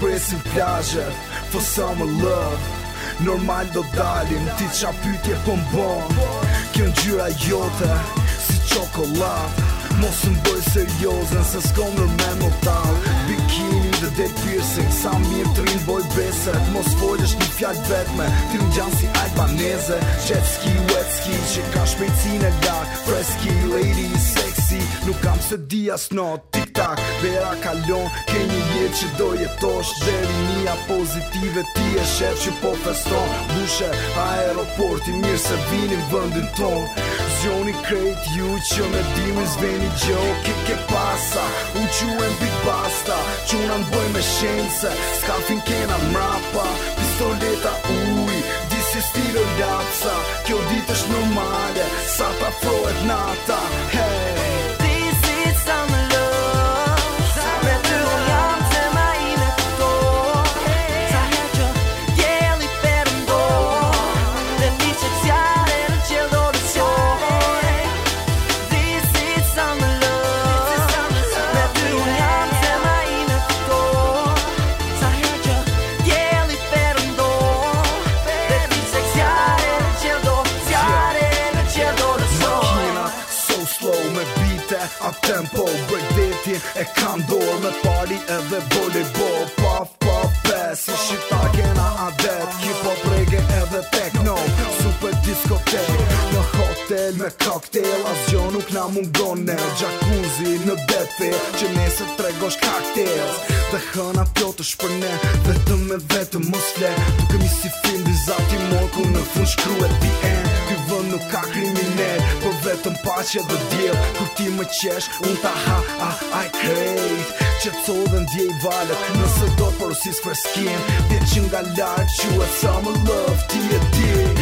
presim plajë For summer love Normal do dalim Ti qa pytje pëm po bon Kjo njyra jote Si qokolat Mos më bëj seriozen Se s'ko nër me më tal Bikini dhe dead piercing Sa mirë të rinë boj beset Mos fojlësh një fjallë vetme Ti më gjanë si albanese Jet ski, wet ski Që ka shpejci në lak Freski, lady, sexy Nuk kam se dia s'not Ti pak Vera kalon, ke një jet që do jetosh Dheri mija pozitive ti e shef që po feston Bushe aeroporti mirë se vinim vëndin ton Zjoni krejt ju që me dimi zveni gjo Kike pasa, u quen big basta Quna në bëj me shense, s'ka fin kena mrapa Pistoleta uj, disi stilo lapsa Kjo dit është në male, sa ta frohet nata Hey! vete A tempo breakdeatin e kam dorë Me party edhe volleyball Puff, puff, pes Si shqipa kena adet Hip hop, reggae edhe techno Super discotech koktel me koktel Asgjo nuk na mungone Gjakuzi në bete, Që nese tregosh kaktel Dhe hëna pjot është për ne Vetëm me vetëm mos fle Tukëm i si film vizati morku Në fund shkruet the end Ky nuk ka kriminel Por vetëm pache dhe djel Kur ti më qesh unë ta ha ha ha i krejt Që të co dhe ndjej valet Nëse do të porosis për skin Vjet që nga lartë, që e summer love ti e dik